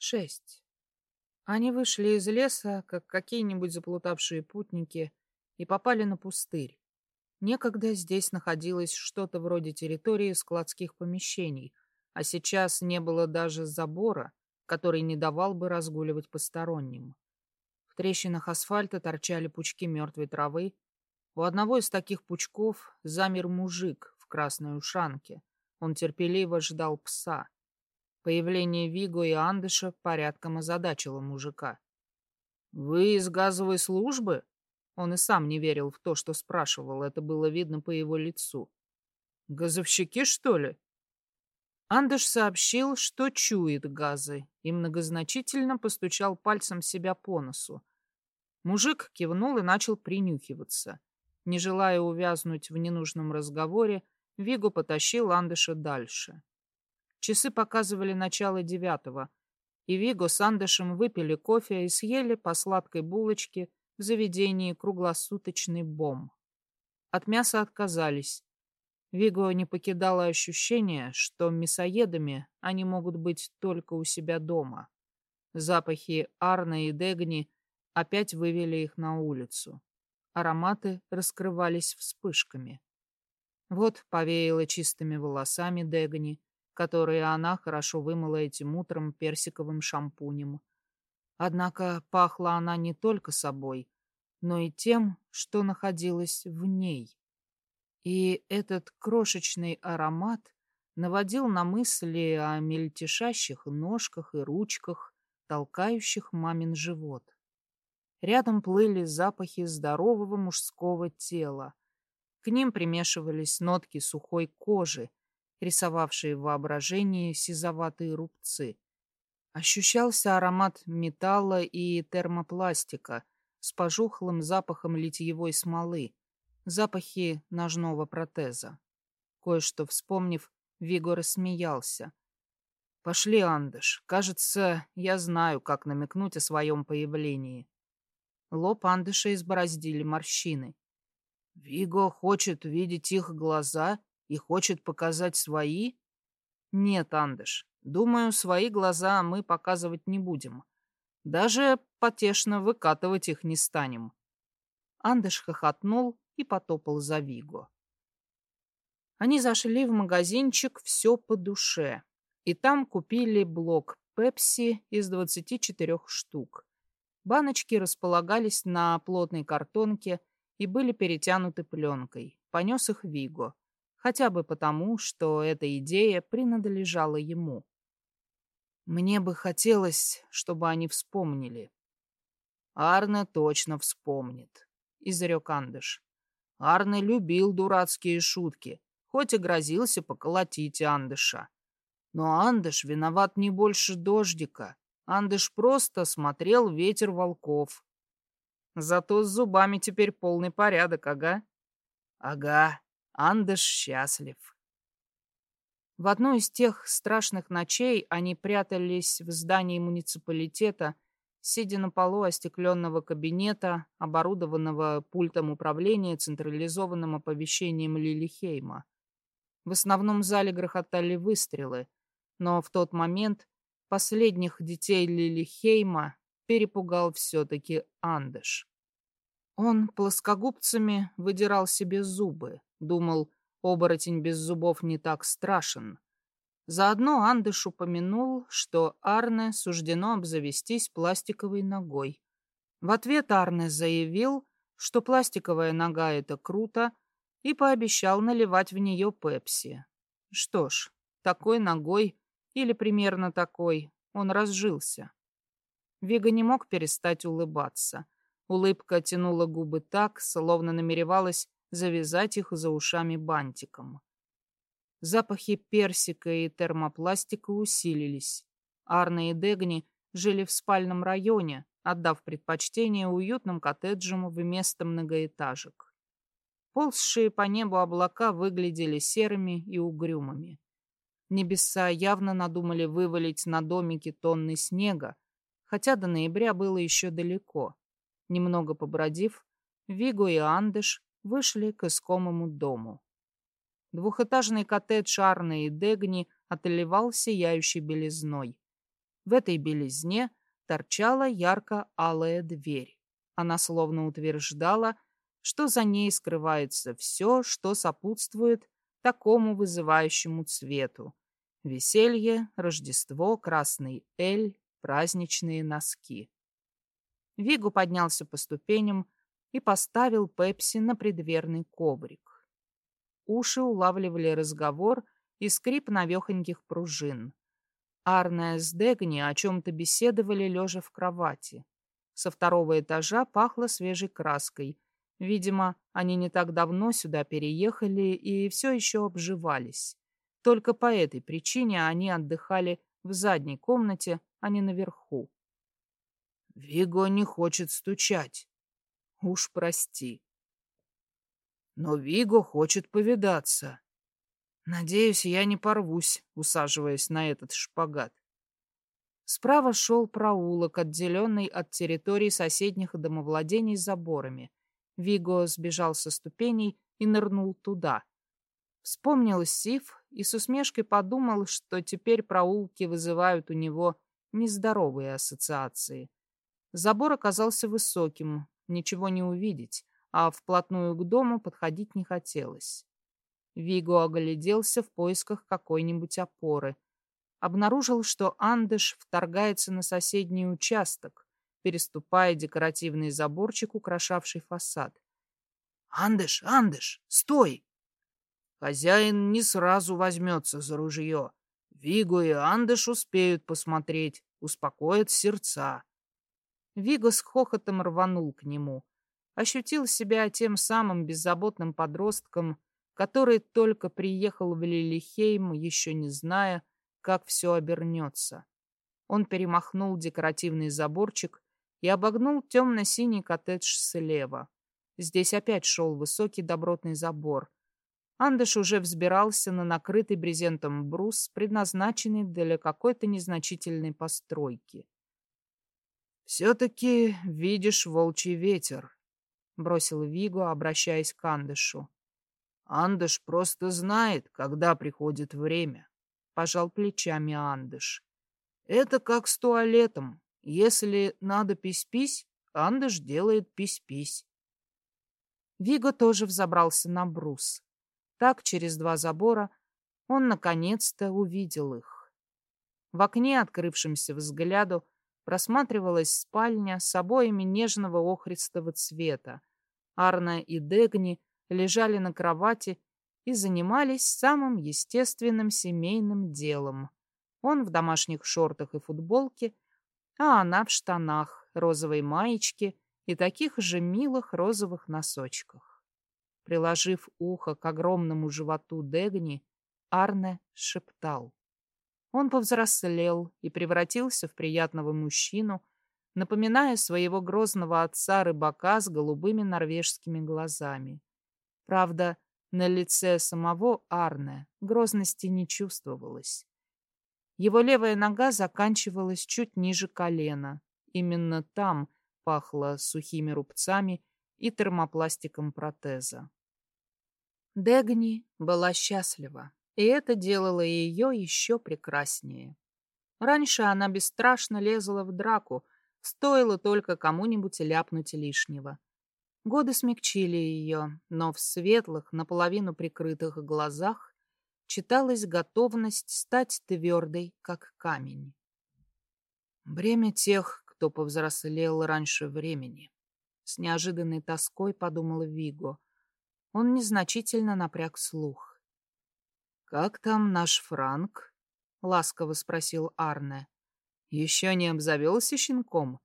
Шесть. Они вышли из леса, как какие-нибудь заплутавшие путники, и попали на пустырь. Некогда здесь находилось что-то вроде территории складских помещений, а сейчас не было даже забора, который не давал бы разгуливать посторонним. В трещинах асфальта торчали пучки мертвой травы. У одного из таких пучков замер мужик в красной ушанке. Он терпеливо ждал пса. Появление Виго и Андыша порядком озадачило мужика. «Вы из газовой службы?» Он и сам не верил в то, что спрашивал, это было видно по его лицу. «Газовщики, что ли?» Андыш сообщил, что чует газы, и многозначительно постучал пальцем себя по носу. Мужик кивнул и начал принюхиваться. Не желая увязнуть в ненужном разговоре, Виго потащил Андыша дальше. Часы показывали начало девятого, и Виго с Андышем выпили кофе и съели по сладкой булочке в заведении круглосуточный бом. От мяса отказались. Виго не покидало ощущение, что мясоедами они могут быть только у себя дома. Запахи Арна и Дегни опять вывели их на улицу. Ароматы раскрывались вспышками. Вот повеяло чистыми волосами Дегни, которые она хорошо вымыла этим утром персиковым шампунем. Однако пахла она не только собой, но и тем, что находилось в ней. И этот крошечный аромат наводил на мысли о мельтешащих ножках и ручках, толкающих мамин живот. Рядом плыли запахи здорового мужского тела. К ним примешивались нотки сухой кожи, рисовавшие в воображении сизоватые рубцы. Ощущался аромат металла и термопластика с пожухлым запахом литьевой смолы, запахи ножного протеза. Кое-что вспомнив, Виго рассмеялся. «Пошли, Андыш. Кажется, я знаю, как намекнуть о своем появлении». Лоб Андыша избороздили морщины. «Виго хочет видеть их глаза и хочет показать свои? Нет, Андыш, думаю, свои глаза мы показывать не будем. Даже потешно выкатывать их не станем. Андыш хохотнул и потопал за Виго. Они зашли в магазинчик «Все по душе» и там купили блок пепси из 24 штук. Баночки располагались на плотной картонке и были перетянуты пленкой. Понес их Виго хотя бы потому, что эта идея принадлежала ему. Мне бы хотелось, чтобы они вспомнили. Арне точно вспомнит, изрек Андыш. Арне любил дурацкие шутки, хоть и грозился поколотить Андыша. Но Андыш виноват не больше дождика. Андыш просто смотрел ветер волков. Зато с зубами теперь полный порядок, ага? Ага, Андыш счастлив. В одну из тех страшных ночей они прятались в здании муниципалитета, сидя на полу остекленного кабинета, оборудованного пультом управления централизованным оповещением Лилихейма. В основном зале грохотали выстрелы, но в тот момент последних детей Лилихейма перепугал все-таки Андыш. Он плоскогубцами выдирал себе зубы, Думал, оборотень без зубов не так страшен. Заодно Андыш упомянул, что Арне суждено обзавестись пластиковой ногой. В ответ Арне заявил, что пластиковая нога — это круто, и пообещал наливать в нее пепси. Что ж, такой ногой, или примерно такой, он разжился. Вига не мог перестать улыбаться. Улыбка тянула губы так, словно намеревалась завязать их за ушами бантиком. Запахи персика и термопластика усилились. Арна и Дегни жили в спальном районе, отдав предпочтение уютным коттеджам вместо многоэтажек. Ползшие по небу облака выглядели серыми и угрюмыми. Небеса явно надумали вывалить на домики тонны снега, хотя до ноября было еще далеко. Немного побродив, Виго и Андыш вышли к искомому дому. Двухэтажный коттедж Арны и Дегни отливал сияющей белизной. В этой белизне торчала ярко-алая дверь. Она словно утверждала, что за ней скрывается все, что сопутствует такому вызывающему цвету. Веселье, Рождество, красный эль, праздничные носки. Вигу поднялся по ступеням и поставил Пепси на предверный коврик. Уши улавливали разговор и скрип навехоньких пружин. Арная с Дегни о чем-то беседовали, лежа в кровати. Со второго этажа пахло свежей краской. Видимо, они не так давно сюда переехали и все еще обживались. Только по этой причине они отдыхали в задней комнате, а не наверху. Виго не хочет стучать. Уж прости. Но Виго хочет повидаться. Надеюсь, я не порвусь, усаживаясь на этот шпагат. Справа шел проулок, отделенный от территории соседних домовладений заборами. Виго сбежал со ступеней и нырнул туда. Вспомнил Сив и с усмешкой подумал, что теперь проулки вызывают у него нездоровые ассоциации. Забор оказался высоким, ничего не увидеть, а вплотную к дому подходить не хотелось. Виго огляделся в поисках какой-нибудь опоры. Обнаружил, что Андыш вторгается на соседний участок, переступая декоративный заборчик, украшавший фасад. «Андыш, Андыш, стой!» Хозяин не сразу возьмется за ружье. Виго и Андыш успеют посмотреть, успокоят сердца. Виго с хохотом рванул к нему. Ощутил себя тем самым беззаботным подростком, который только приехал в Лилихейм, еще не зная, как все обернется. Он перемахнул декоративный заборчик и обогнул темно-синий коттедж слева. Здесь опять шел высокий добротный забор. Андыш уже взбирался на накрытый брезентом брус, предназначенный для какой-то незначительной постройки. «Все-таки видишь волчий ветер», — бросил Виго, обращаясь к Андышу. «Андыш просто знает, когда приходит время», — пожал плечами Андыш. «Это как с туалетом. Если надо пись-пись, Андыш делает пись-пись». Виго тоже взобрался на брус. Так, через два забора, он наконец-то увидел их. В окне, открывшемся взгляду, просматривалась спальня с обоями нежного охристого цвета. Арна и Дегни лежали на кровати и занимались самым естественным семейным делом. Он в домашних шортах и футболке, а она в штанах, розовой маечке и таких же милых розовых носочках. Приложив ухо к огромному животу Дегни, Арне шептал. Он повзрослел и превратился в приятного мужчину, напоминая своего грозного отца-рыбака с голубыми норвежскими глазами. Правда, на лице самого Арне грозности не чувствовалось. Его левая нога заканчивалась чуть ниже колена. Именно там пахло сухими рубцами и термопластиком протеза. Дегни была счастлива и это делало ее еще прекраснее. Раньше она бесстрашно лезла в драку, стоило только кому-нибудь ляпнуть лишнего. Годы смягчили ее, но в светлых, наполовину прикрытых глазах читалась готовность стать твердой, как камень. Бремя тех, кто повзрослел раньше времени. С неожиданной тоской подумала Виго. Он незначительно напряг слух. «Как там наш Франк?» — ласково спросил Арне. «Еще не обзавелся щенком?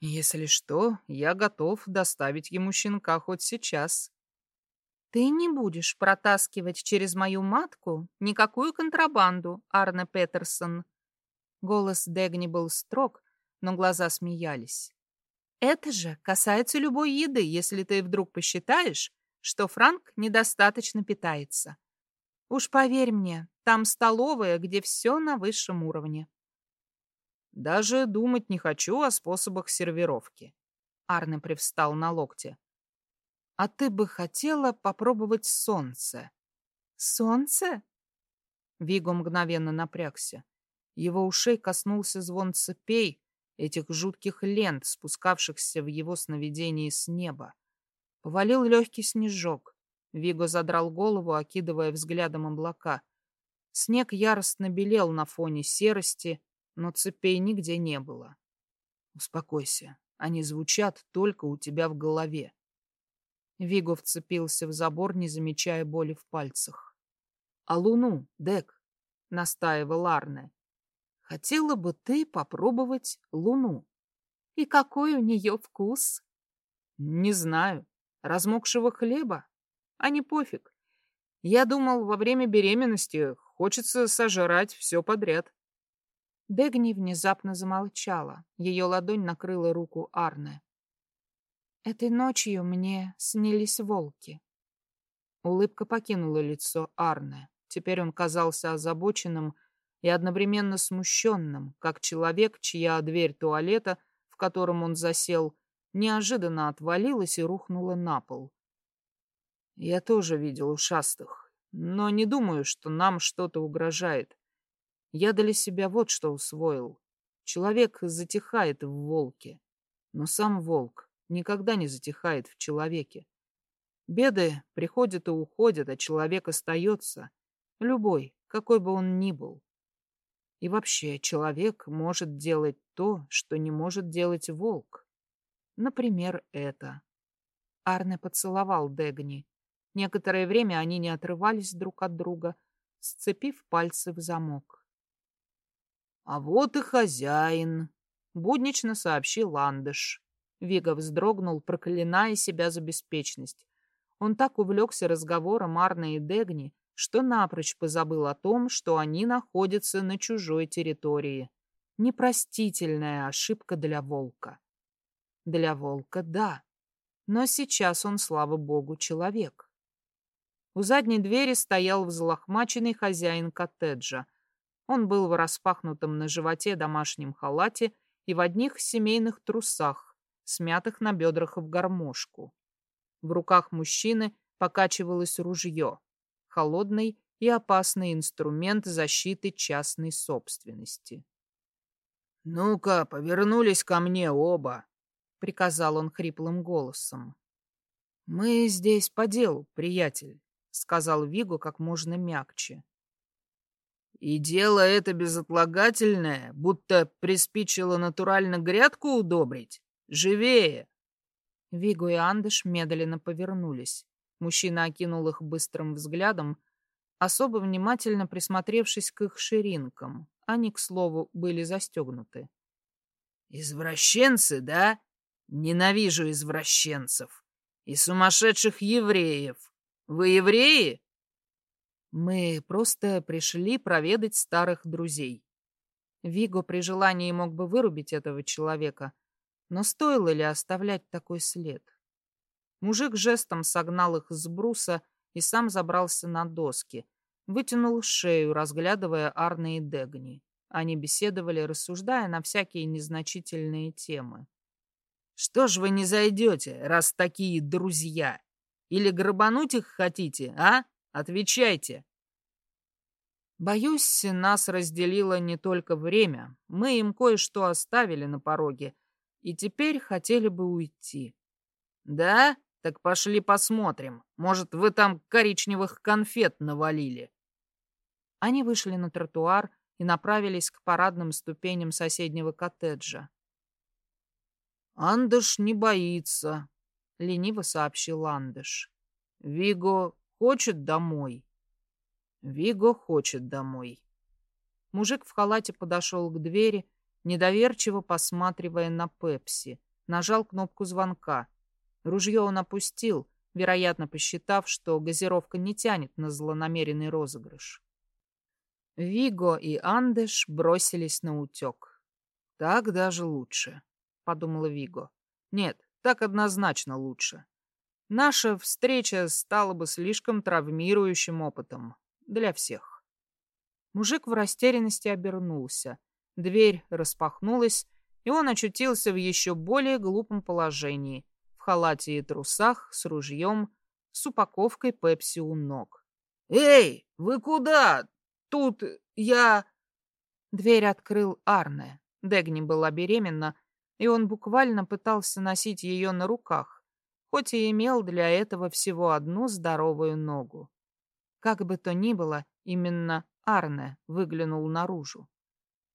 Если что, я готов доставить ему щенка хоть сейчас». «Ты не будешь протаскивать через мою матку никакую контрабанду, Арне Петерсон». Голос Дегни был строг, но глаза смеялись. «Это же касается любой еды, если ты вдруг посчитаешь, что Франк недостаточно питается. Уж поверь мне, там столовая, где все на высшем уровне. Даже думать не хочу о способах сервировки. Арне привстал на локте. А ты бы хотела попробовать солнце? Солнце? Виго мгновенно напрягся. Его ушей коснулся звон цепей, этих жутких лент, спускавшихся в его сновидении с неба. Повалил легкий снежок. Виго задрал голову, окидывая взглядом облака. Снег яростно белел на фоне серости, но цепей нигде не было. Успокойся, они звучат только у тебя в голове. Виго вцепился в забор, не замечая боли в пальцах. — А луну, Дек? — настаивал Арне. — Хотела бы ты попробовать луну. — И какой у нее вкус? — Не знаю. Размокшего хлеба? А не пофиг. Я думал, во время беременности хочется сожрать все подряд. Дегни внезапно замолчала. Ее ладонь накрыла руку Арне. Этой ночью мне снились волки. Улыбка покинула лицо Арне. Теперь он казался озабоченным и одновременно смущенным, как человек, чья дверь туалета, в котором он засел, неожиданно отвалилась и рухнула на пол. Я тоже видел ушастых, но не думаю, что нам что-то угрожает. Я для себя вот что усвоил. Человек затихает в волке, но сам волк никогда не затихает в человеке. Беды приходят и уходят, а человек остается, любой, какой бы он ни был. И вообще, человек может делать то, что не может делать волк. Например, это. Арне поцеловал Дегни. Некоторое время они не отрывались друг от друга, сцепив пальцы в замок. «А вот и хозяин», — буднично сообщил Ландыш. Вига вздрогнул, проклиная себя за беспечность. Он так увлекся разговором Арны и Дегни, что напрочь позабыл о том, что они находятся на чужой территории. Непростительная ошибка для волка. Для волка — да, но сейчас он, слава богу, человек. У задней двери стоял взлохмаченный хозяин коттеджа. Он был в распахнутом на животе домашнем халате и в одних семейных трусах, смятых на бедрах в гармошку. В руках мужчины покачивалось ружье, холодный и опасный инструмент защиты частной собственности. «Ну-ка, повернулись ко мне оба», — приказал он хриплым голосом. «Мы здесь по делу, приятель сказал Виго как можно мягче. И дело это безотлагательное, будто приспичило натурально грядку удобрить. Живее! Виго и Андыш медленно повернулись. Мужчина окинул их быстрым взглядом, особо внимательно присмотревшись к их ширинкам. Они, к слову, были застегнуты. «Извращенцы, да? Ненавижу извращенцев. И сумасшедших евреев. Вы евреи? Мы просто пришли проведать старых друзей. Виго при желании мог бы вырубить этого человека, но стоило ли оставлять такой след? Мужик жестом согнал их с бруса и сам забрался на доски, вытянул шею, разглядывая Арны и Дегни. Они беседовали, рассуждая на всякие незначительные темы. «Что ж вы не зайдете, раз такие друзья?» Или грабануть их хотите, а? Отвечайте. Боюсь, нас разделило не только время. Мы им кое-что оставили на пороге, и теперь хотели бы уйти. Да? Так пошли посмотрим. Может, вы там коричневых конфет навалили. Они вышли на тротуар и направились к парадным ступеням соседнего коттеджа. Андыш не боится, — лениво сообщил Ландыш. «Виго хочет домой». «Виго хочет домой». Мужик в халате подошел к двери, недоверчиво посматривая на Пепси. Нажал кнопку звонка. Ружье он опустил, вероятно, посчитав, что газировка не тянет на злонамеренный розыгрыш. Виго и Андеш бросились на утек. «Так даже лучше», — подумала Виго. «Нет, так однозначно лучше. Наша встреча стала бы слишком травмирующим опытом для всех. Мужик в растерянности обернулся. Дверь распахнулась, и он очутился в еще более глупом положении, в халате и трусах, с ружьем, с упаковкой пепси у ног. «Эй, вы куда? Тут я...» Дверь открыл Арне. Дегни была беременна, и он буквально пытался носить ее на руках, хоть и имел для этого всего одну здоровую ногу. Как бы то ни было, именно Арне выглянул наружу.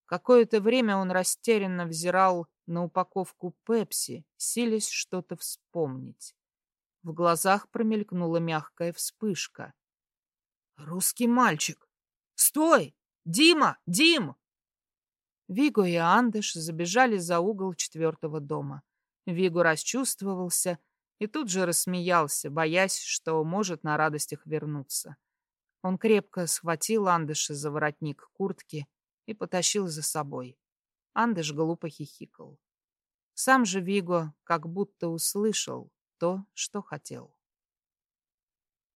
Какое-то время он растерянно взирал на упаковку пепси, силясь что-то вспомнить. В глазах промелькнула мягкая вспышка. «Русский мальчик! Стой! Дима! Дим!» Виго и Андыш забежали за угол четвертого дома. Виго расчувствовался и тут же рассмеялся, боясь, что может на радостях вернуться. Он крепко схватил Андыша за воротник куртки и потащил за собой. Андыш глупо хихикал. Сам же Виго как будто услышал то, что хотел.